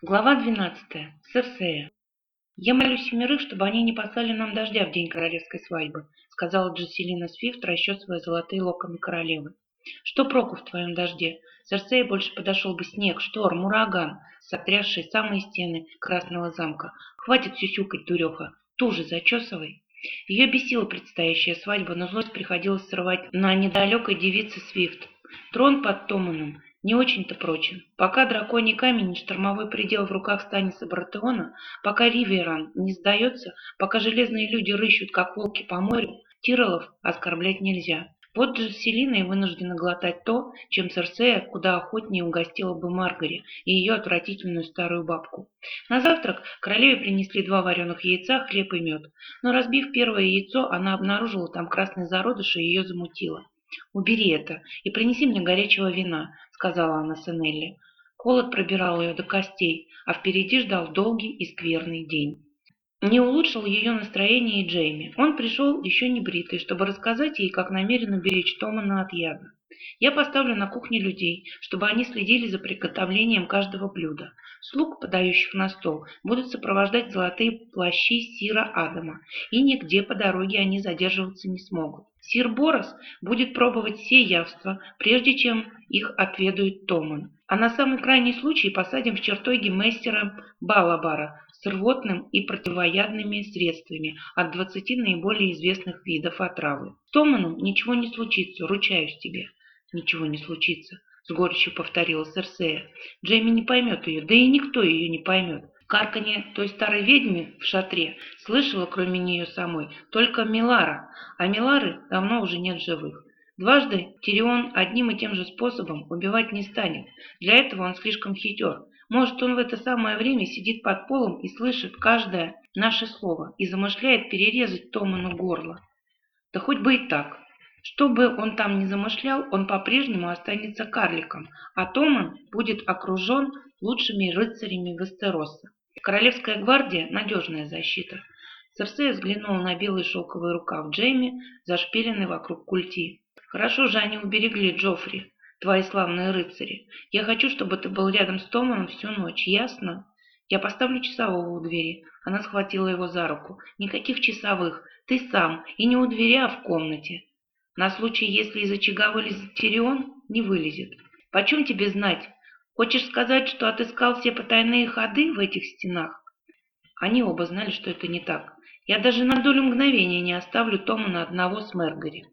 Глава двенадцатая. Серсея. «Я молю семерых, чтобы они не послали нам дождя в день королевской свадьбы», сказала Джесселина Свифт, расчесывая золотые локоны королевы. «Что проку в твоем дожде? Серсея больше подошел бы снег, шторм, ураган, сотрясший самые стены Красного замка. Хватит сюсюкать, дуреха, туже зачесывай». Ее бесила предстоящая свадьба, но злость приходилось срывать на недалекой девице Свифт. Трон под Томаном не очень-то прочен. Пока драконий камень штормовой предел в руках Станиса Братеона, пока Ривейран не сдается, пока железные люди рыщут, как волки по морю, Тиролов оскорблять нельзя. Вот же Селина и вынуждена глотать то, чем Церсея куда охотнее угостила бы Маргаре и ее отвратительную старую бабку. На завтрак королеве принесли два вареных яйца, хлеб и мед. Но разбив первое яйцо, она обнаружила там красный зародыш и ее замутило. «Убери это и принеси мне горячего вина», — сказала она Сенелли. Холод пробирал ее до костей, а впереди ждал долгий и скверный день. Не улучшил ее настроение и Джейми. Он пришел еще не бритый, чтобы рассказать ей, как намерен уберечь Томана от яда. Я поставлю на кухне людей, чтобы они следили за приготовлением каждого блюда. Слуг, подающих на стол, будут сопровождать золотые плащи Сира Адама, и нигде по дороге они задерживаться не смогут. Сир Борос будет пробовать все явства, прежде чем их отведает Томан. А на самый крайний случай посадим в чертоге мастера Балабара с рвотным и противоядными средствами от двадцати наиболее известных видов отравы. С Томаном ничего не случится, ручаюсь тебе. Ничего не случится, с горечью повторила Серсея. Джейми не поймет ее, да и никто ее не поймет. Карканье той старой ведьмы в шатре слышала, кроме нее самой, только Милара, а Милары давно уже нет живых. Дважды Тирион одним и тем же способом убивать не станет. Для этого он слишком хитер. Может, он в это самое время сидит под полом и слышит каждое наше слово и замышляет перерезать Томану горло. Да хоть бы и так. Что бы он там ни замышлял, он по-прежнему останется карликом, а Томан будет окружен лучшими рыцарями Вестероса. Королевская гвардия – надежная защита. Серсея взглянула на белый шелковый рукав Джейми, зашпиленный вокруг культи. «Хорошо же они уберегли Джоффри, твои славные рыцари. Я хочу, чтобы ты был рядом с Томаном всю ночь, ясно? Я поставлю часового у двери». Она схватила его за руку. «Никаких часовых. Ты сам. И не у двери, а в комнате. На случай, если из очага вылезет Тирион, не вылезет. Почем тебе знать, Хочешь сказать, что отыскал все потайные ходы в этих стенах? Они оба знали, что это не так. Я даже на долю мгновения не оставлю Тома на одного с Мэргари.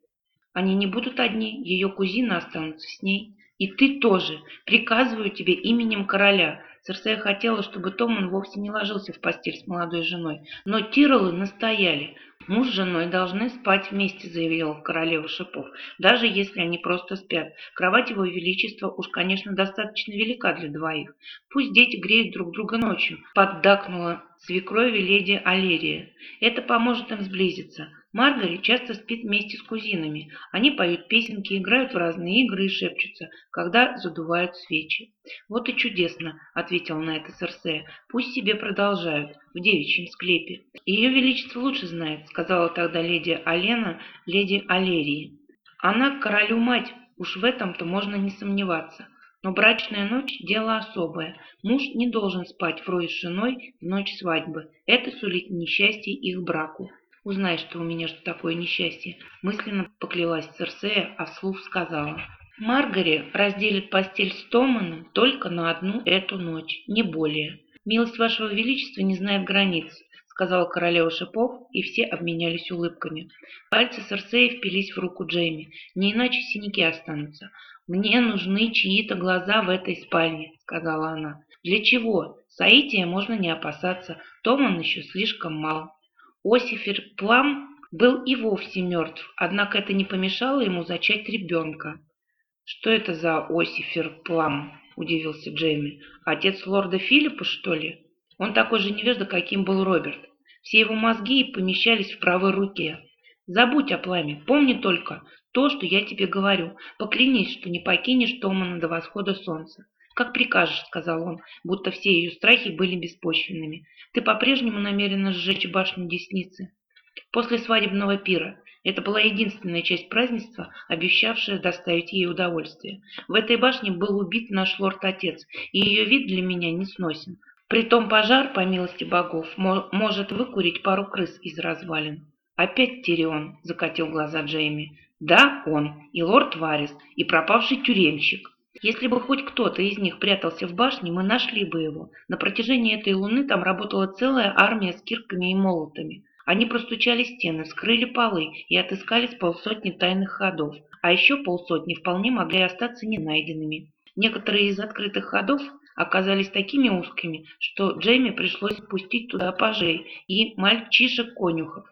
Они не будут одни, ее кузины останутся с ней. И ты тоже. Приказываю тебе именем короля. Церсея хотела, чтобы Томан вовсе не ложился в постель с молодой женой. Но Тиролы настояли. «Муж с женой должны спать вместе», — заявила королева шипов, «даже если они просто спят. Кровать его величества уж, конечно, достаточно велика для двоих. Пусть дети греют друг друга ночью», — поддакнула свекрови леди Алерия. «Это поможет им сблизиться. Маргари часто спит вместе с кузинами. Они поют песенки, играют в разные игры и шепчутся, когда задувают свечи. «Вот и чудесно», — ответил на это Серсея. «Пусть себе продолжают, в девичьем склепе». «Ее величество лучше знает», — сказала тогда леди Алена, леди Алерии. «Она королю мать, уж в этом-то можно не сомневаться». Но брачная ночь – дело особое. Муж не должен спать врозь с женой в ночь свадьбы. Это сулит несчастье их браку. Узнай, что у меня что такое несчастье. Мысленно поклялась Церсея, а вслух сказала. Маргари разделит постель с Томаном только на одну эту ночь, не более. Милость вашего величества не знает границ, сказала королева шипов, и все обменялись улыбками. Пальцы Серсеи впились в руку Джейми, не иначе синяки останутся. «Мне нужны чьи-то глаза в этой спальне», — сказала она. «Для чего? Саития можно не опасаться, Томан еще слишком мал». Осифер Плам был и вовсе мертв, однако это не помешало ему зачать ребенка. «Что это за Осифер Плам?» – удивился Джейми. «Отец лорда Филиппа, что ли? Он такой же невежда, каким был Роберт. Все его мозги помещались в правой руке. Забудь о Пламе, помни только то, что я тебе говорю. Поклянись, что не покинешь Томана до восхода солнца. «Как прикажешь», — сказал он, будто все ее страхи были беспочвенными. «Ты по-прежнему намерена сжечь башню Десницы?» После свадебного пира. Это была единственная часть празднества, обещавшая доставить ей удовольствие. В этой башне был убит наш лорд-отец, и ее вид для меня не сносен. Притом пожар, по милости богов, может выкурить пару крыс из развалин. «Опять Тирион», — закатил глаза Джейми. «Да, он, и лорд Варис, и пропавший тюремщик. Если бы хоть кто-то из них прятался в башне, мы нашли бы его. На протяжении этой луны там работала целая армия с кирками и молотами. Они простучали стены, скрыли полы и отыскали с полсотни тайных ходов, а еще полсотни вполне могли остаться ненайденными. Некоторые из открытых ходов оказались такими узкими, что Джейми пришлось пустить туда пажей и мальчишек-конюхов.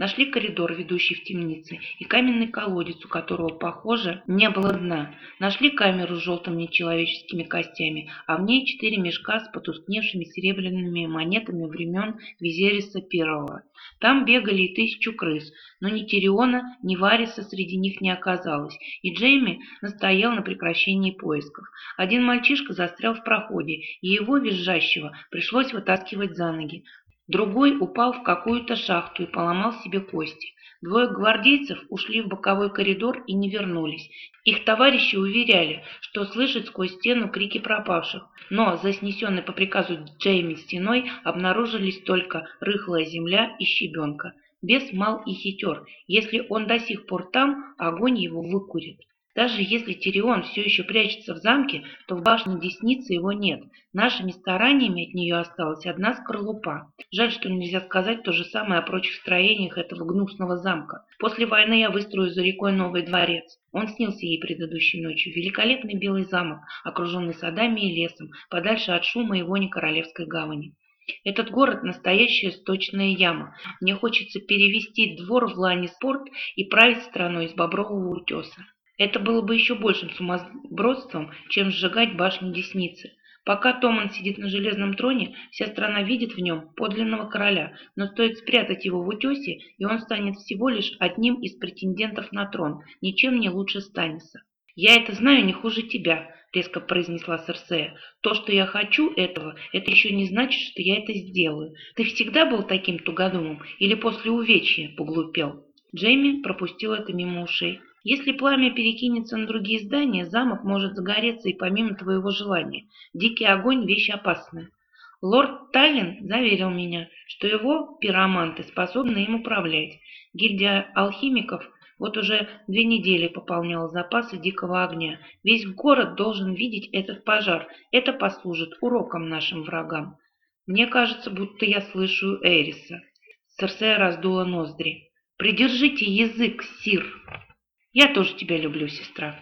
Нашли коридор, ведущий в темницы, и каменный колодец, у которого, похоже, не было дна. Нашли камеру с желтыми человеческими костями, а в ней четыре мешка с потускневшими серебряными монетами времен Визериса I. Там бегали и тысячу крыс, но ни Тириона, ни Вариса среди них не оказалось, и Джейми настоял на прекращении поисков. Один мальчишка застрял в проходе, и его, визжащего, пришлось вытаскивать за ноги. Другой упал в какую-то шахту и поломал себе кости. Двое гвардейцев ушли в боковой коридор и не вернулись. Их товарищи уверяли, что слышат сквозь стену крики пропавших, но за снесенной по приказу Джейми стеной обнаружились только рыхлая земля и щебенка. Бес мал и хитер. Если он до сих пор там, огонь его выкурит. Даже если Тирион все еще прячется в замке, то в башне Десницы его нет. Нашими стараниями от нее осталась одна скорлупа. Жаль, что нельзя сказать то же самое о прочих строениях этого гнусного замка. После войны я выстрою за рекой новый дворец. Он снился ей предыдущей ночью. Великолепный белый замок, окруженный садами и лесом, подальше от шума и вони Королевской гавани. Этот город – настоящая сточная яма. Мне хочется перевести двор в лане спорт и править страной из бобрового утеса. Это было бы еще большим сумасбродством, чем сжигать башню Десницы. Пока Томан сидит на железном троне, вся страна видит в нем подлинного короля, но стоит спрятать его в утесе, и он станет всего лишь одним из претендентов на трон, ничем не лучше Станиса. «Я это знаю не хуже тебя», — резко произнесла Серсея. «То, что я хочу этого, это еще не значит, что я это сделаю. Ты всегда был таким тугодумом или после увечья поглупел?» Джейми пропустил это мимо ушей. Если пламя перекинется на другие здания, замок может загореться и помимо твоего желания. Дикий огонь – вещь опасная. Лорд Таллин заверил меня, что его пироманты способны им управлять. Гильдия алхимиков вот уже две недели пополняла запасы дикого огня. Весь город должен видеть этот пожар. Это послужит уроком нашим врагам. Мне кажется, будто я слышу Эриса. Серсея раздула ноздри. «Придержите язык, сир!» «Я тоже тебя люблю, сестра».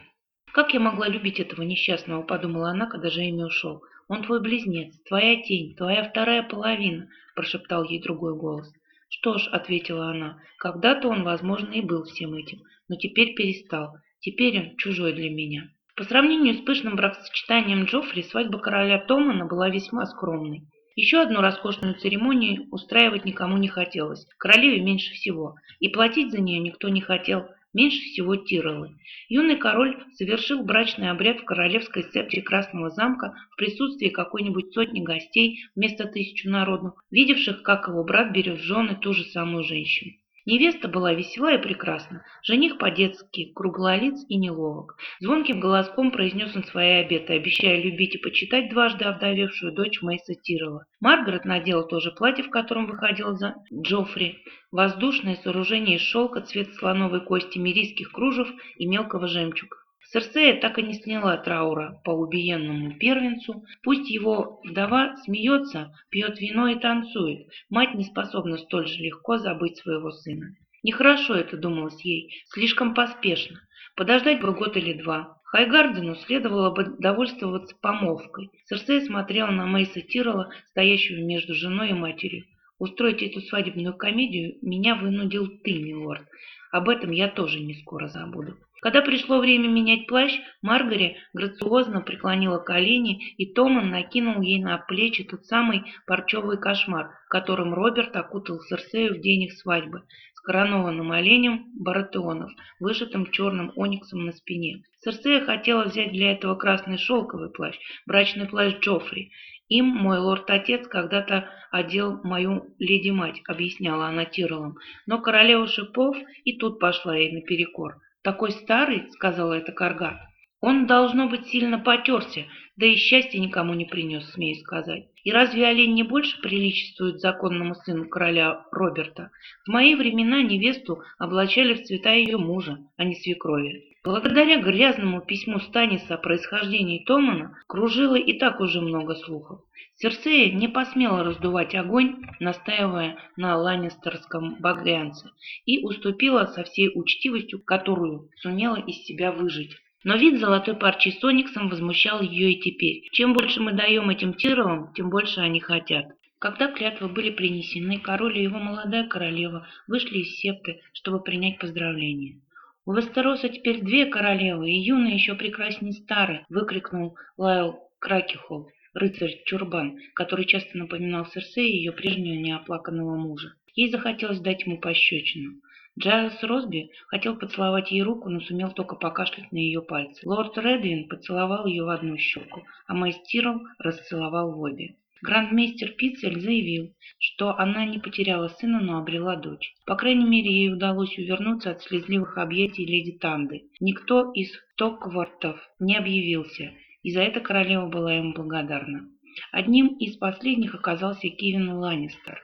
«Как я могла любить этого несчастного?» – подумала она, когда Джейми ушел. «Он твой близнец, твоя тень, твоя вторая половина», – прошептал ей другой голос. «Что ж», – ответила она, – «когда-то он, возможно, и был всем этим, но теперь перестал. Теперь он чужой для меня». По сравнению с пышным бракосочетанием Джоффри, свадьба короля Томана была весьма скромной. Еще одну роскошную церемонию устраивать никому не хотелось, королеве меньше всего, и платить за нее никто не хотел – меньше всего Тиролы. Юный король совершил брачный обряд в королевской сцепке Красного замка в присутствии какой-нибудь сотни гостей вместо тысячи народных, видевших, как его брат берет в жены ту же самую женщину. Невеста была весела и прекрасна, жених по-детски, круглолиц и неловок. Звонким голоском произнес он свои обеты, обещая любить и почитать дважды овдовевшую дочь Мейса Тирова. Маргарет надела то же платье, в котором выходила за Джоффри, воздушное сооружение из шелка, цвет слоновой кости, мирийских кружев и мелкого жемчуга. Серсея так и не сняла траура по убиенному первенцу. Пусть его вдова смеется, пьет вино и танцует. Мать не способна столь же легко забыть своего сына. Нехорошо это думалось ей, слишком поспешно. Подождать бы год или два. Хайгардену следовало бы довольствоваться помолвкой. Серсея смотрела на Мейса Тирола, стоящего между женой и матерью. Устроить эту свадебную комедию меня вынудил ты, милорд. Об этом я тоже не скоро забуду. Когда пришло время менять плащ, Маргари грациозно преклонила колени, и Томан накинул ей на плечи тот самый парчевый кошмар, которым Роберт окутал Серсею в день их свадьбы, с коронованным оленем баратеонов, вышитым черным ониксом на спине. Серсея хотела взять для этого красный шелковый плащ, брачный плащ Джоффри. Им мой лорд-отец когда-то одел мою леди-мать, объясняла она Тиролом, но королева шипов и тут пошла ей наперекор. «Такой старый», — сказала эта корга. Он, должно быть, сильно потерся, да и счастья никому не принес, смею сказать. И разве олень не больше приличествует законному сыну короля Роберта? В мои времена невесту облачали в цвета ее мужа, а не свекрови. Благодаря грязному письму Станиса о происхождении Томана кружило и так уже много слухов. Серсея не посмела раздувать огонь, настаивая на ланнистерском багрянце, и уступила со всей учтивостью, которую сумела из себя выжить. Но вид золотой парчи с ониксом возмущал ее и теперь. Чем больше мы даем этим тировам, тем больше они хотят. Когда клятвы были принесены, король и его молодая королева вышли из септы, чтобы принять поздравления. «У Вестероса теперь две королевы, и юная еще прекрасней старой!» — выкрикнул Лайл Кракихол, рыцарь Чурбан, который часто напоминал Серсеи ее прежнего неоплаканного мужа. Ей захотелось дать ему пощечину. Джайлс Росби хотел поцеловать ей руку, но сумел только покашлять на ее пальцы. Лорд Редвин поцеловал ее в одну щеку, а Мейс Тирелл расцеловал в обе. Грандмейстер Пицель заявил, что она не потеряла сына, но обрела дочь. По крайней мере, ей удалось увернуться от слезливых объятий леди Танды. Никто из Стоквортов не объявился, и за это королева была ему благодарна. Одним из последних оказался Киван Ланнистер.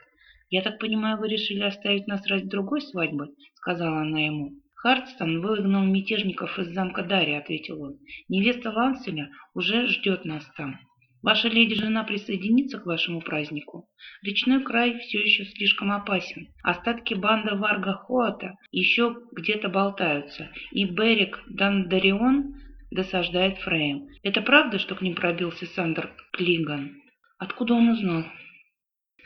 «Я так понимаю, вы решили оставить нас ради другой свадьбы?» — сказала она ему. «Хардстон выгнал мятежников из замка Дарри», — ответил он. «Невеста Ланселя уже ждет нас там. Ваша леди-жена присоединится к вашему празднику. Речной край все еще слишком опасен. Остатки банды Варга Хоата еще где-то болтаются, и Берик Дандарион досаждает Фрейм. Это правда, что к ним пробился Сандер Клиган? Откуда он узнал?»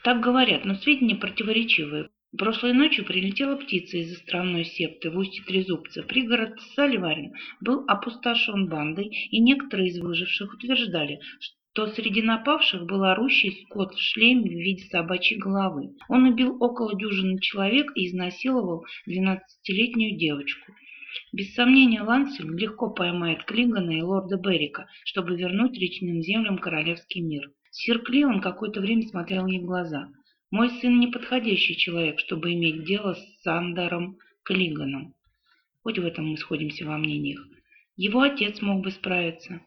Так говорят, но сведения противоречивые. Прошлой ночью прилетела птица из островной септы в устье Трезубца. Пригород Сальварин был опустошен бандой, и некоторые из выживших утверждали, что среди напавших был орущий скот в шлеме в виде собачьей головы. Он убил около дюжины человек и изнасиловал 12-летнюю девочку. Без сомнения, Лансель легко поймает Клигана и лорда Беррика, чтобы вернуть речным землям королевский мир. Сир Кливан какое-то время смотрел ей в глаза. «Мой сын неподходящий человек, чтобы иметь дело с Сандером Клиганом. Хоть в этом мы сходимся во мнениях. Его отец мог бы справиться».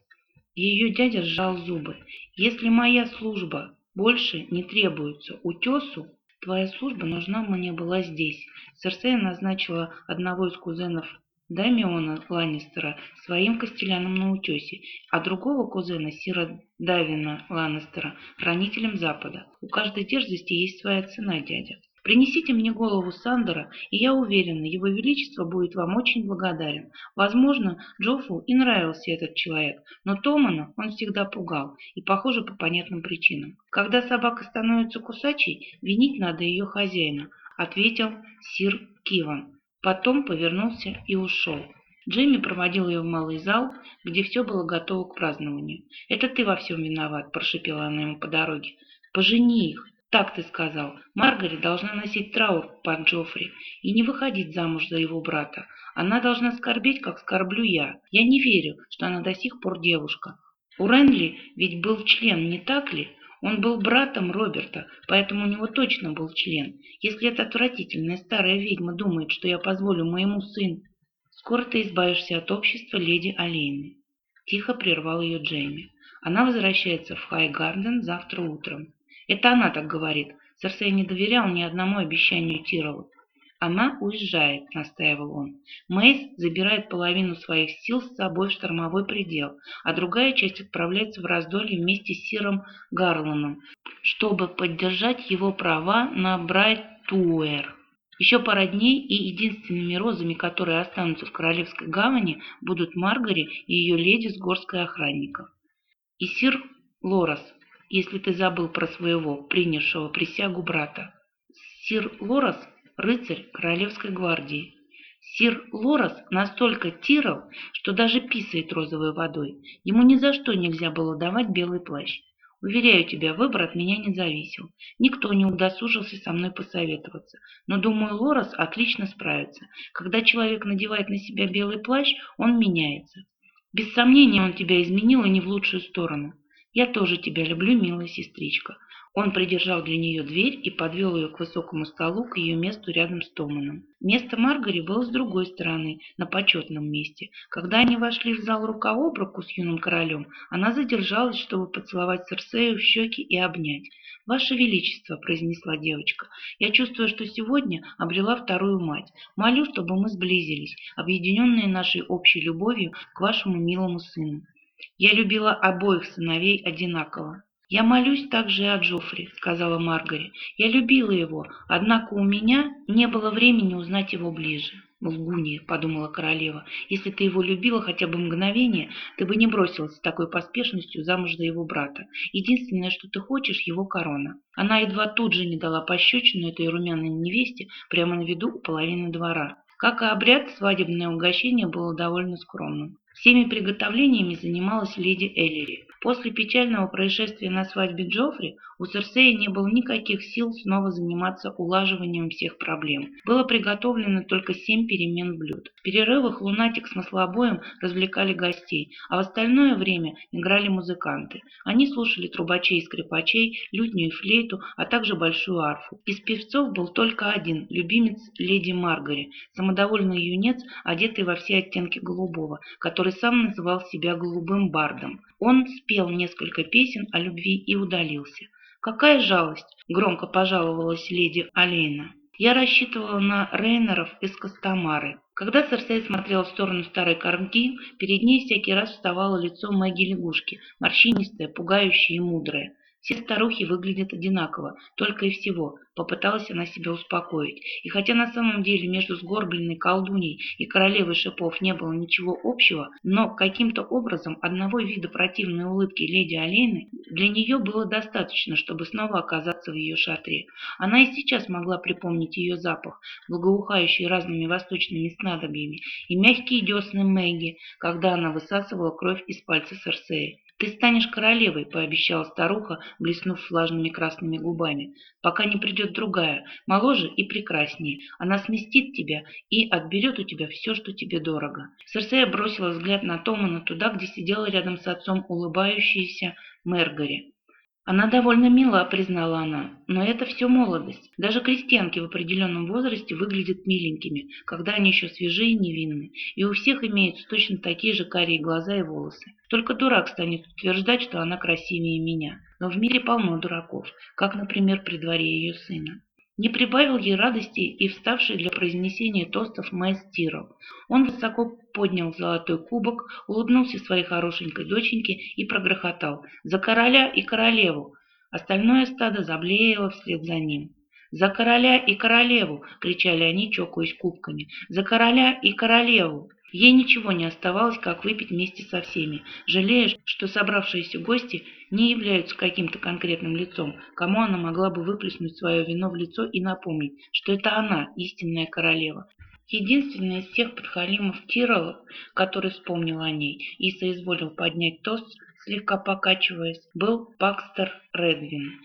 Ее дядя сжал зубы. «Если моя служба больше не требуется утесу, твоя служба нужна мне была здесь». Серсея назначила одного из кузенов Дамиона Ланнистера своим костеляном на утесе, а другого кузена Сира Давина Ланнистера хранителем Запада. У каждой дерзости есть своя цена, дядя. Принесите мне голову Сандера, и я уверена, его величество будет вам очень благодарен. Возможно, Джоффу и нравился этот человек, но Томана он всегда пугал, и, похоже, по понятным причинам. Когда собака становится кусачей, винить надо ее хозяина, ответил сир Киван. Потом повернулся и ушел. Джимми проводил ее в малый зал, где все было готово к празднованию. «Это ты во всем виноват», – прошипела она ему по дороге. «Пожени их». «Так ты сказал. Маргарет должна носить траур по Джоффри и не выходить замуж за его брата. Она должна скорбеть, как скорблю я. Я не верю, что она до сих пор девушка. У Ренли ведь был член, не так ли? Он был братом Роберта, поэтому у него точно был член. Если эта отвратительная старая ведьма думает, что я позволю моему сыну... Скоро ты избавишься от общества леди Олейны. Тихо прервал ее Джейми. Она возвращается в Хайгарден завтра утром. Это она так говорит. Серсей не доверял ни одному обещанию Тирова. «Она уезжает», — настаивал он. «Мейс забирает половину своих сил с собой в штормовой предел, а другая часть отправляется в раздолье вместе с Сиром Гарланом, чтобы поддержать его права на Брайтуэр. Еще пара дней, и единственными розами, которые останутся в Королевской гавани, будут Маргари и ее леди с горской охранников. И Сир Лорас, если ты забыл про своего, принявшего присягу брата. Сир Лорас рыцарь Королевской гвардии. Сир Лорас настолько тирал, что даже писает розовой водой. Ему ни за что нельзя было давать белый плащ. Уверяю тебя, выбор от меня не зависел. Никто не удосужился со мной посоветоваться. Но, думаю, Лорас отлично справится. Когда человек надевает на себя белый плащ, он меняется. Без сомнения, он тебя изменил и не в лучшую сторону. Я тоже тебя люблю, милая сестричка. Он придержал для нее дверь и подвел ее к высокому столу, к ее месту рядом с Томаном. Место Маргари было с другой стороны, на почетном месте. Когда они вошли в зал рука об руку с юным королем, она задержалась, чтобы поцеловать Серсею в щеки и обнять. «Ваше Величество», — произнесла девочка, — «я чувствую, что сегодня обрела вторую мать. Молю, чтобы мы сблизились, объединенные нашей общей любовью к вашему милому сыну. Я любила обоих сыновей одинаково. «Я молюсь также и о Джоффри», — сказала Маргари. «Я любила его, однако у меня не было времени узнать его ближе». «Лгунья», — подумала королева, — «если ты его любила хотя бы мгновение, ты бы не бросилась с такой поспешностью замуж за его брата. Единственное, что ты хочешь, его корона». Она едва тут же не дала пощечину этой румяной невесте прямо на виду у половины двора. Как и обряд, свадебное угощение было довольно скромным. Всеми приготовлениями занималась леди Эллири. После печального происшествия на свадьбе Джоффри у Серсея не было никаких сил снова заниматься улаживанием всех проблем. Было приготовлено только семь перемен блюд. В перерывах лунатик с маслобоем развлекали гостей, а в остальное время играли музыканты. Они слушали трубачей и скрипачей, лютню и флейту, а также большую арфу. Из певцов был только один, любимец леди Маргари, самодовольный юнец, одетый во все оттенки голубого, который сам называл себя голубым бардом. Он спел несколько песен о любви и удалился. «Какая жалость!» — громко пожаловалась леди Алейна. «Я рассчитывала на Рейнеров из Костомары». Когда Серсей смотрела в сторону старой кормки, перед ней всякий раз вставало лицо Мэгги-лягушки, морщинистое, пугающее и мудрое. Все старухи выглядят одинаково, только и всего. Попыталась она себя успокоить. И хотя на самом деле между сгорбленной колдуней и королевой шипов не было ничего общего, но каким-то образом одного вида противной улыбки леди Олейны для нее было достаточно, чтобы снова оказаться в ее шатре. Она и сейчас могла припомнить ее запах, благоухающий разными восточными снадобьями, и мягкие десны Мэгги, когда она высасывала кровь из пальца Серсея. «Ты станешь королевой», — пообещала старуха, блеснув влажными красными губами, «пока не придет другая, моложе и прекраснее. Она сместит тебя и отберет у тебя все, что тебе дорого». Серсея бросила взгляд на Томана туда, где сидела рядом с отцом улыбающаяся Мэргари. Она довольно мила, признала она, но это все молодость. Даже крестьянки в определенном возрасте выглядят миленькими, когда они еще свежие и невинны, и у всех имеются точно такие же карие глаза и волосы. Только дурак станет утверждать, что она красивее меня. Но в мире полно дураков, как, например, при дворе ее сына. Не прибавил ей радости и вставший для произнесения тостов Мэйс Тирл. Он высоко поднял золотой кубок, улыбнулся своей хорошенькой доченьке и прогрохотал «За короля и королеву!» Остальное стадо заблеяло вслед за ним. «За короля и королеву!» — кричали они, чокаясь кубками. «За короля и королеву!» Ей ничего не оставалось, как выпить вместе со всеми, жалея, что собравшиеся гости не являются каким-то конкретным лицом, кому она могла бы выплеснуть свое вино в лицо и напомнить, что это она, истинная королева. Единственный из всех подхалимов Тиролов, который вспомнил о ней и соизволил поднять тост, слегка покачиваясь, был Пакстер Редвин.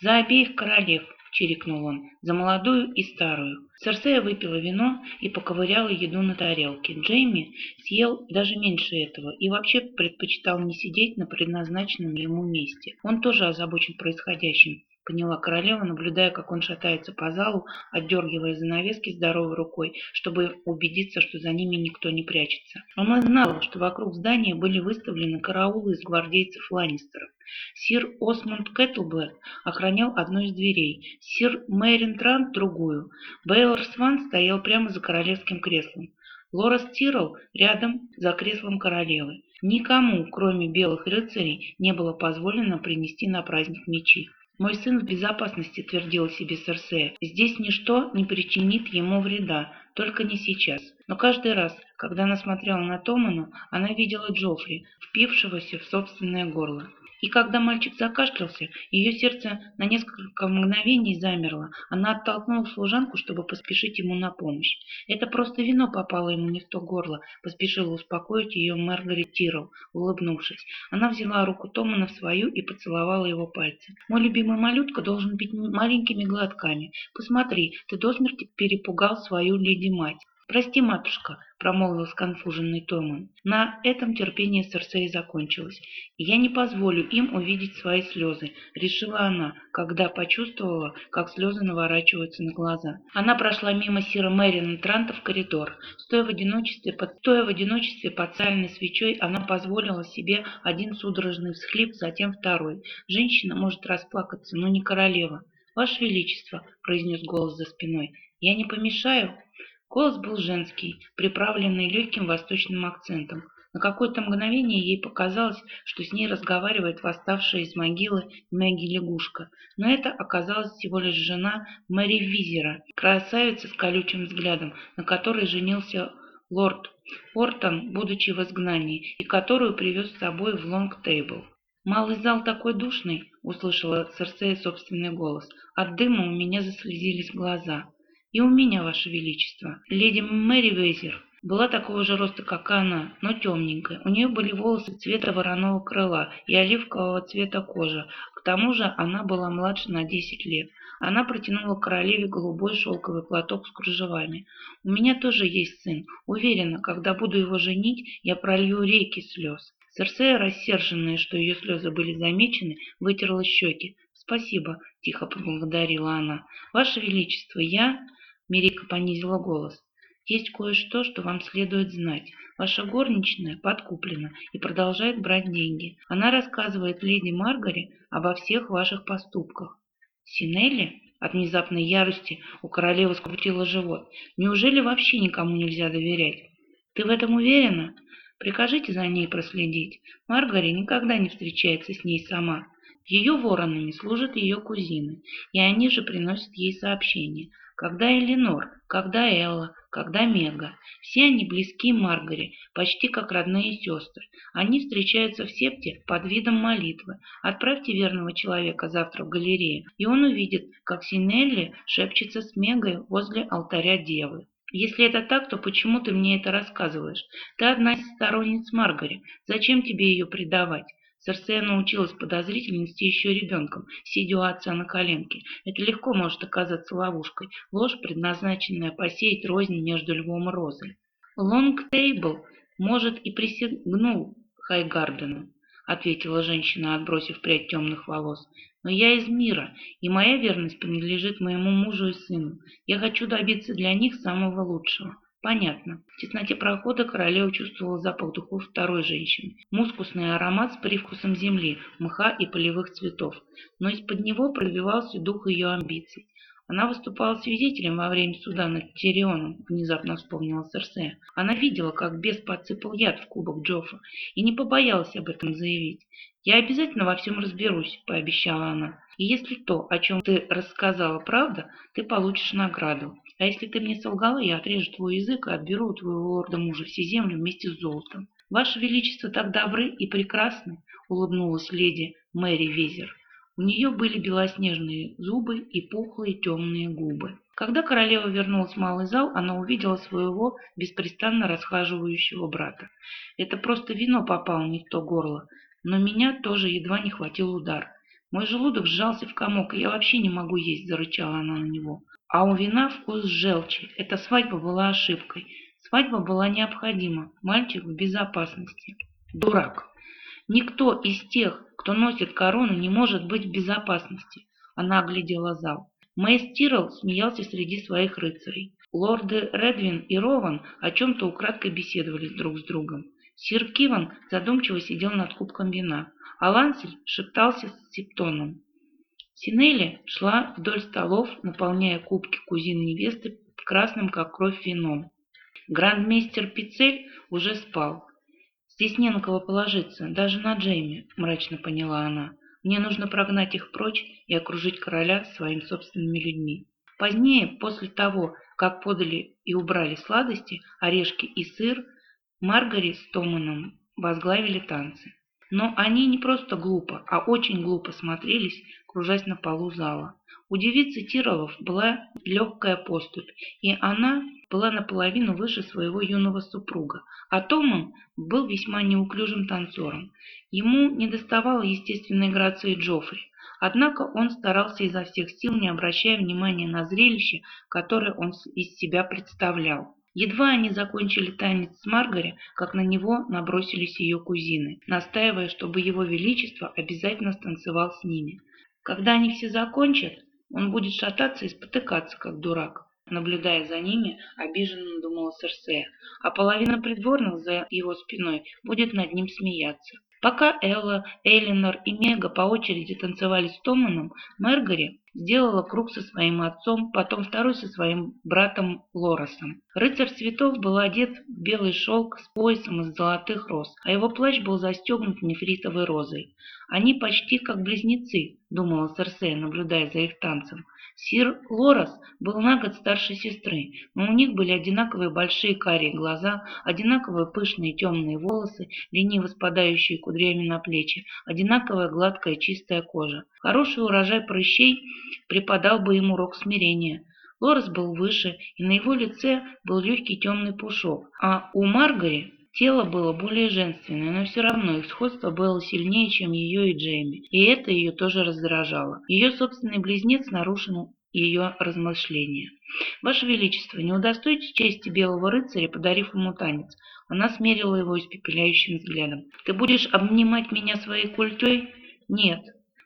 «За обеих королев!» — чирикнул он, — «за молодую и старую». Серсея выпила вино и поковыряла еду на тарелке. Джейми съел даже меньше этого и вообще предпочитал не сидеть на предназначенном ему месте. Он тоже озабочен происходящим. — поняла королева, наблюдая, как он шатается по залу, отдергивая занавески здоровой рукой, чтобы убедиться, что за ними никто не прячется. Она знала, что вокруг здания были выставлены караулы из гвардейцев Ланнистеров. Сир Осмонд Кэтлблэк охранял одну из дверей, сир Мэрин Трант – другую. Бейлор Сван стоял прямо за королевским креслом. Лорес Тирл рядом за креслом королевы. Никому, кроме белых рыцарей, не было позволено принести на праздник мечи. «Мой сын в безопасности», — твердила себе Серсея. «Здесь ничто не причинит ему вреда, только не сейчас». Но каждый раз, когда она смотрела на Томану, она видела Джоффри, впившегося в собственное горло. И когда мальчик закашлялся, ее сердце на несколько мгновений замерло. Она оттолкнула служанку, чтобы поспешить ему на помощь. Это просто вино попало ему не в то горло, поспешила успокоить ее Маргарет Тирл, улыбнувшись. Она взяла руку Томана в свою и поцеловала его пальцы. «Мой любимый малютка должен пить маленькими глотками. Посмотри, ты до смерти перепугал свою леди-мать». «Прости, матушка», — промолвил сконфуженный Томан. На этом терпение Серсеи закончилось. «Я не позволю им увидеть свои слезы», — решила она, когда почувствовала, как слезы наворачиваются на глаза. Она прошла мимо Сира Мэрина Транта в коридор. Стоя в одиночестве под, стоя в одиночестве под сальной свечой, она позволила себе один судорожный всхлип, затем второй. Женщина может расплакаться, но не королева. «Ваше Величество», — произнес голос за спиной, — «я не помешаю?» Голос был женский, приправленный легким восточным акцентом. На какое-то мгновение ей показалось, что с ней разговаривает восставшая из могилы Мэгги-лягушка, но это оказалась всего лишь жена Мэри Визера, красавица с колючим взглядом, на которой женился лорд Ортон, будучи в изгнании, и которую привез с собой в Лонг-Тейбл. «Малый зал такой душный!» — услышала Церсея собственный голос. «От дыма у меня заслезились глаза». «И у меня, Ваше Величество. Леди Мэри Вейзер была такого же роста, как и она, но темненькая. У нее были волосы цвета вороного крыла и оливкового цвета кожа. К тому же она была младше на десять лет. Она протянула королеве голубой шелковый платок с кружевами. «У меня тоже есть сын. Уверена, когда буду его женить, я пролью реки слез». Серсея, рассерженная, что ее слезы были замечены, вытерла щеки. «Спасибо», — тихо поблагодарила она. «Ваше Величество, я...» Мирика понизила голос. «Есть кое-что, что вам следует знать. Ваша горничная подкуплена и продолжает брать деньги. Она рассказывает леди Маргаре обо всех ваших поступках». «Синелли?» От внезапной ярости у королевы скрутило живот. «Неужели вообще никому нельзя доверять?» «Ты в этом уверена?» «Прикажите за ней проследить. Маргари никогда не встречается с ней сама. Ее воронами служат ее кузины, и они же приносят ей сообщения. Когда Эленор, когда Элла, когда Мега. Все они близки Маргаре, почти как родные сестры. Они встречаются в септе под видом молитвы. Отправьте верного человека завтра в галерею, и он увидит, как Синелли шепчется с Мегой возле алтаря Девы. Если это так, то почему ты мне это рассказываешь? Ты одна из сторонниц Маргари. Зачем тебе ее предавать? Серсея научилась подозрительности еще ребенком, сидя у отца на коленке. Это легко может оказаться ловушкой, ложь, предназначенная посеять рознь между львом и розой. «Лонгтейбл, может, и присягнул Хайгардену», — ответила женщина, отбросив прядь темных волос. «Но я из мира, и моя верность принадлежит моему мужу и сыну. Я хочу добиться для них самого лучшего. Понятно. В тесноте прохода королева чувствовала запах духов второй женщины. Мускусный аромат с привкусом земли, мха и полевых цветов. Но из-под него пробивался дух ее амбиций. Она выступала свидетелем во время суда над Тирионом, внезапно вспомнила Серсея. Она видела, как бес подсыпал яд в кубок Джоффа, и не побоялась об этом заявить. «Я обязательно во всем разберусь», — пообещала она. «И если то, о чем ты рассказала, правда, ты получишь награду. А если ты мне солгала, я отрежу твой язык и отберу у твоего лорда мужа все земли вместе с золотом. Ваше Величество так добры и прекрасны, улыбнулась леди Мэри Визер. У нее были белоснежные зубы и пухлые темные губы. Когда королева вернулась в малый зал, она увидела своего беспрестанно расхаживающего брата. Это просто вино попало не в то горло, но меня тоже едва не хватил удар. Мой желудок сжался в комок, и я вообще не могу есть, зарычала она на него. А у вина вкус желчи. Эта свадьба была ошибкой. Свадьба была необходима. Мальчик в безопасности. Дурак. Никто из тех, кто носит корону, не может быть в безопасности. Она оглядела зал. Мэйс Тирл смеялся среди своих рыцарей. Лорды Редвин и Рован о чем-то украдкой беседовали друг с другом. Сир Киван задумчиво сидел над кубком вина, а Лансель шептался с Септоном. Синелли шла вдоль столов, наполняя кубки кузин невесты красным, как кровь, вином. Грандмейстер Пицель уже спал. «Здесь не на кого положиться, даже на Джейми», — мрачно поняла она. «Мне нужно прогнать их прочь и окружить короля своими собственными людьми». Позднее, после того, как подали и убрали сладости, орешки и сыр, Маргари с Томаном возглавили танцы. Но они не просто глупо, а очень глупо смотрелись, кружась на полу зала. У девицы Тиролов была легкая поступь, и она была наполовину выше своего юного супруга, а Томан был весьма неуклюжим танцором. Ему недоставало естественной грации Джоффри, однако он старался изо всех сил, не обращая внимания на зрелище, которое он из себя представлял. Едва они закончили танец с Маргари, как на него набросились ее кузины, настаивая, чтобы его величество обязательно станцевал с ними. Когда они все закончат, он будет шататься и спотыкаться, как дурак. Наблюдая за ними, обиженно думала Серсея, а половина придворных за его спиной будет над ним смеяться. Пока Элла, Эйлинор и Мега по очереди танцевали с Томаном, Мэргари сделала круг со своим отцом, потом второй со своим братом Лоросом. Рыцарь цветов был одет в белый шелк с поясом из золотых роз, а его плащ был застегнут нефритовой розой. «Они почти как близнецы», — думала Серсея, наблюдая за их танцем. Сир Лорос был на год старше сестры, но у них были одинаковые большие карие глаза, одинаковые пышные темные волосы, лениво спадающие кудрями на плечи, одинаковая гладкая чистая кожа. Хороший урожай прыщей преподал бы ему урок смирения. Лорес был выше, и на его лице был легкий темный пушок, а у Маргари тело было более женственное, но все равно их сходство было сильнее, чем ее и Джейми, и это ее тоже раздражало. Ее собственный близнец нарушил ее размышления. «Ваше Величество, не удостойтесь чести белого рыцаря, подарив ему танец». Она смерила его испепеляющим взглядом. «Ты будешь обнимать меня своей культей?» «Нет,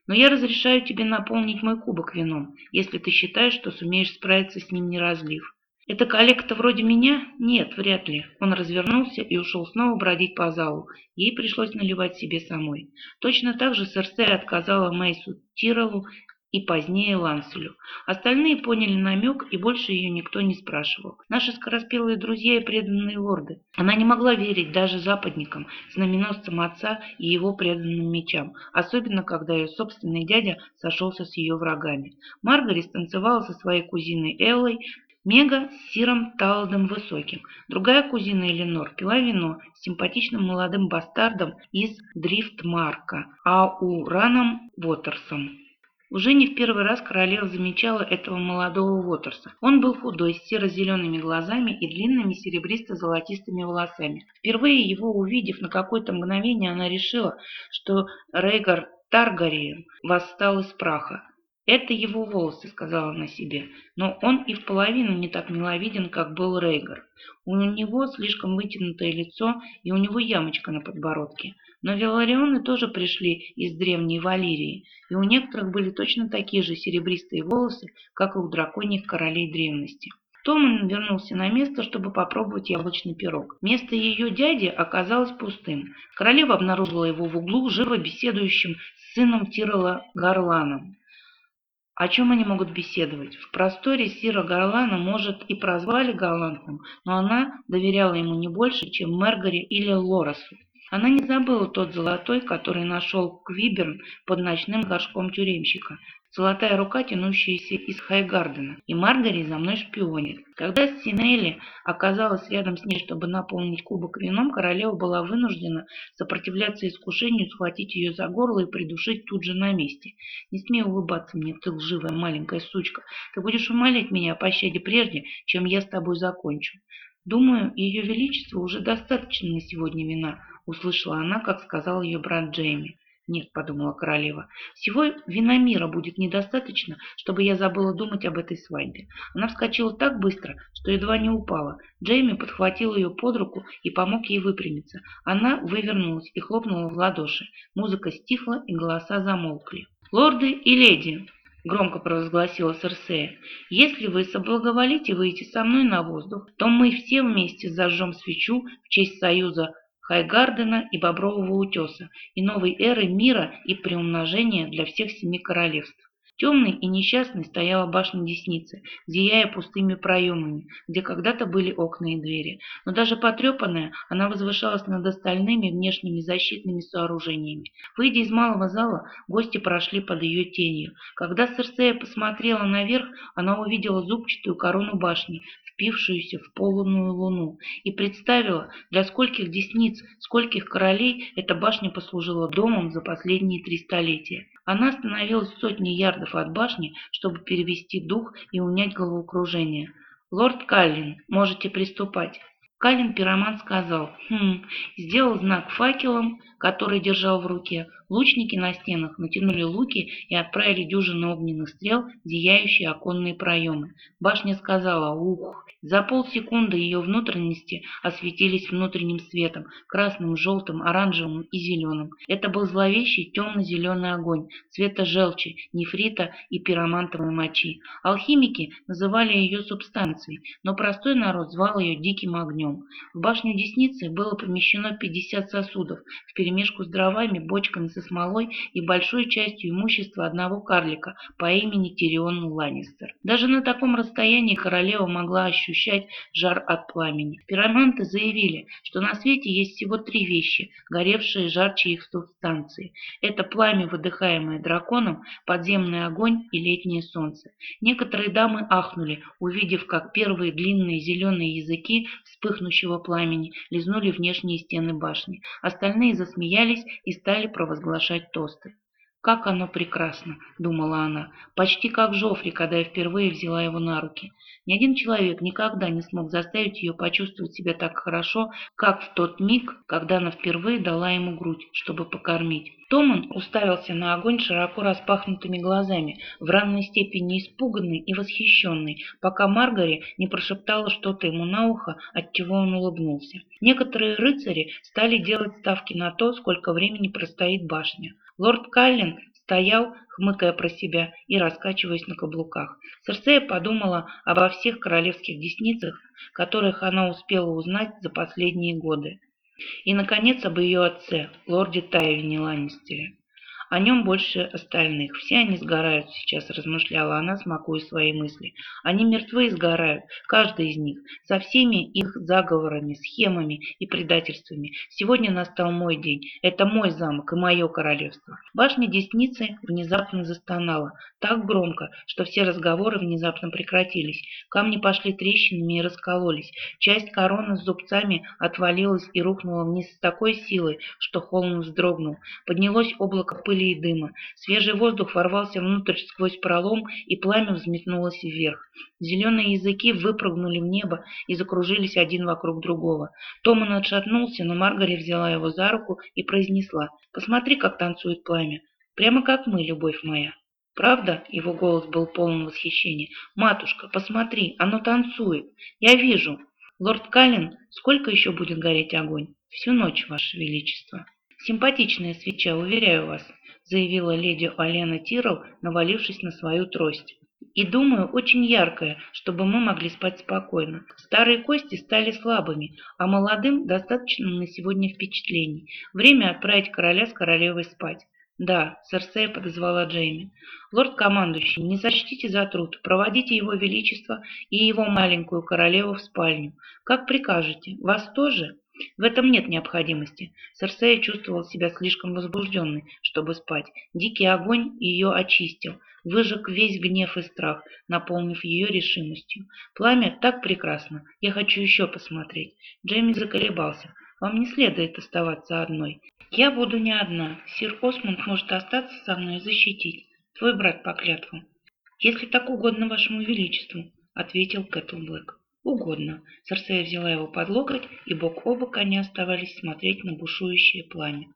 но я разрешаю тебе наполнить мой кубок вином, если ты считаешь, что сумеешь справиться с ним не разлив. Это коллега-то вроде меня? Нет, вряд ли. Он развернулся и ушел снова бродить по залу. Ей пришлось наливать себе самой. Точно так же Серсея отказала Мейсу Тиролу и позднее Ланселю. Остальные поняли намек, и больше ее никто не спрашивал. Наши скороспелые друзья и преданные лорды. Она не могла верить даже западникам, знаменосцам отца и его преданным мечам, особенно когда ее собственный дядя сошелся с ее врагами. Маргарет танцевала со своей кузиной Эллой, Мега с Сиром Талдом Высоким. Другая кузина Эленор пила вино с симпатичным молодым бастардом из Дрифтмарка, а у Раном Уотерсом. Уже не в первый раз королева замечала этого молодого Уотерса. Он был худой, с серо-зелеными глазами и длинными серебристо-золотистыми волосами. Впервые его увидев на какое-то мгновение, она решила, что Рейгар Таргариен восстал из праха. «Это его волосы», — сказала она себе, но он и в половину не так миловиден, как был Рейгар. У него слишком вытянутое лицо, и у него ямочка на подбородке. Но Веларионы тоже пришли из древней Валирии, и у некоторых были точно такие же серебристые волосы, как и у драконьих королей древности. Томан вернулся на место, чтобы попробовать яблочный пирог. Место ее дяди оказалось пустым. Королева обнаружила его в углу, живо беседующим с сыном Тирола Гарланом. О чем они могут беседовать? В просторе Сира Гарлана, может, и прозвали галантным, но она доверяла ему не больше, чем Мергари или Лорасу. Она не забыла тот золотой, который нашел Квиберн под ночным горшком тюремщика. Золотая рука, тянущаяся из Хайгардена. И Маргари за мной шпионит. Когда Синелли оказалась рядом с ней, чтобы наполнить кубок вином, королева была вынуждена сопротивляться искушению, схватить ее за горло и придушить тут же на месте. «Не смей улыбаться мне, ты лживая маленькая сучка. Ты будешь умолять меня о пощаде прежде, чем я с тобой закончу. Думаю, ее величество уже достаточно на сегодня вина», — услышала она, как сказал ее брат Джейми. «Нет», — подумала королева, — «всего вина мира будет недостаточно, чтобы я забыла думать об этой свадьбе». Она вскочила так быстро, что едва не упала. Джейми подхватил ее под руку и помог ей выпрямиться. Она вывернулась и хлопнула в ладоши. Музыка стихла, и голоса замолкли. «Лорды и леди!» — громко провозгласила Серсея. «Если вы соблаговолите выйти со мной на воздух, то мы все вместе зажжем свечу в честь союза Хайгардена и Бобрового утеса, и новой эры мира и приумножения для всех семи королевств. Темной и несчастной стояла башня Десницы, зияя пустыми проемами, где когда-то были окна и двери. Но даже потрепанная, она возвышалась над остальными внешними защитными сооружениями. Выйдя из малого зала, гости прошли под ее тенью. Когда Серсея посмотрела наверх, она увидела зубчатую корону башни, впившуюся в полную луну, и представила, для скольких десниц, скольких королей эта башня послужила домом за последние три столетия. Она остановилась в сотне ярдов от башни, чтобы перевести дух и унять головокружение. «Лорд Каллин, можете приступать». Калин пироман сказал «Хм», сделал знак факелом, который держал в руке. Лучники на стенах натянули луки и отправили дюжины огненных стрел в зияющие оконные проемы. Башня сказала «Ух!». За полсекунды ее внутренности осветились внутренним светом, красным, желтым, оранжевым и зеленым. Это был зловещий темно-зеленый огонь, цвета желчи, нефрита и пиромантовой мочи. Алхимики называли ее субстанцией, но простой народ звал ее диким огнем. В башню Десницы было помещено 50 сосудов вперемешку с дровами, бочками со смолой и большой частью имущества одного карлика по имени Тирион Ланнистер. Даже на таком расстоянии королева могла ощущать жар от пламени. Пироманты заявили, что на свете есть всего три вещи, горевшие жарче их субстанции. Это пламя, выдыхаемое драконом, подземный огонь и летнее солнце. Некоторые дамы ахнули, увидев, как первые длинные зеленые языки вспыхнущего пламени лизнули внешние стены башни. Остальные засмеялись и стали провозглашать тосты. «Как оно прекрасно!» — думала она. «Почти как Жофри, когда я впервые взяла его на руки. Ни один человек никогда не смог заставить ее почувствовать себя так хорошо, как в тот миг, когда она впервые дала ему грудь, чтобы покормить. Томан уставился на огонь широко распахнутыми глазами, в равной степени испуганный и восхищенный, пока Маргари не прошептала что-то ему на ухо, отчего он улыбнулся. Некоторые рыцари стали делать ставки на то, сколько времени простоит башня. Лорд Каллен стоял, хмыкая про себя и раскачиваясь на каблуках. Серсея подумала обо всех королевских десницах, которых она успела узнать за последние годы. И, наконец, об ее отце, лорде Тайвине Ланнистере. О нем больше остальных. Все они сгорают сейчас, размышляла она, смакуя свои мысли. Они мертвы и сгорают, каждый из них, со всеми их заговорами, схемами и предательствами. Сегодня настал мой день. Это мой замок и мое королевство. Башня Десницы внезапно застонала. Так громко, что все разговоры внезапно прекратились. Камни пошли трещинами и раскололись. Часть короны с зубцами отвалилась и рухнула вниз с такой силой, что холм вздрогнул. Поднялось облако пыли пыли и дыма. Свежий воздух ворвался внутрь сквозь пролом, и пламя взметнулось вверх. Зеленые языки выпрыгнули в небо и закружились один вокруг другого. Томан отшатнулся, но Маргари взяла его за руку и произнесла «Посмотри, как танцует пламя. Прямо как мы, любовь моя». «Правда?» — его голос был полон восхищения. «Матушка, посмотри, оно танцует. Я вижу. Лорд Каллен, сколько еще будет гореть огонь? Всю ночь, Ваше Величество». «Симпатичная свеча, уверяю вас заявила леди Алена Тирл, навалившись на свою трость. И думаю, очень яркая, чтобы мы могли спать спокойно. Старые кости стали слабыми, а молодым достаточно на сегодня впечатлений. Время отправить короля с королевой спать. «Да», — Серсея подозвала Джейми. «Лорд-командующий, не сочтите за труд. Проводите его величество и его маленькую королеву в спальню. Как прикажете. Вас тоже?» В этом нет необходимости. Серсея чувствовал себя слишком возбужденной, чтобы спать. Дикий огонь ее очистил, выжег весь гнев и страх, наполнив ее решимостью. Пламя так прекрасно. Я хочу еще посмотреть. Джейми заколебался. Вам не следует оставаться одной. Я буду не одна. Сир Осмонд может остаться со мной и защитить. Твой брат по клятвам. Если так угодно вашему величеству, ответил Кэтл Блэк. Угодно. Царсея взяла его под локоть, и бок о бок они оставались смотреть на бушующее пламя.